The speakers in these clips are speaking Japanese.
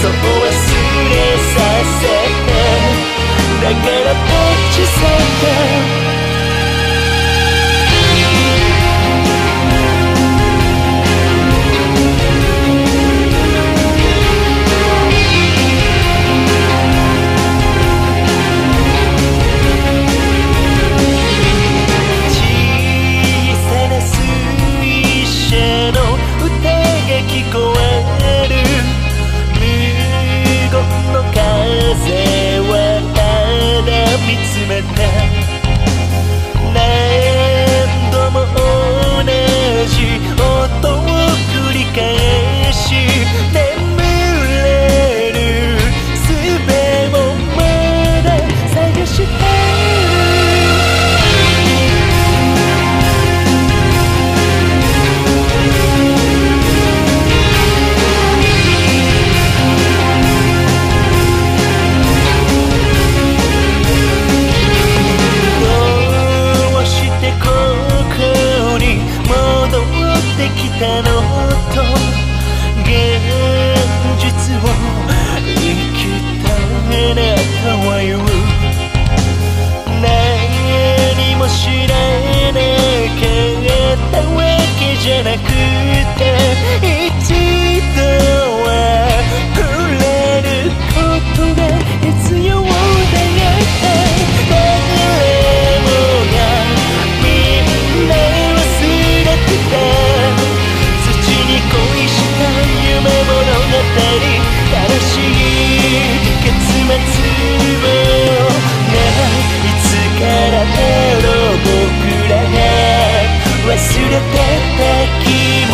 そ忘れさせて。だからこっちさ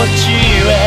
へ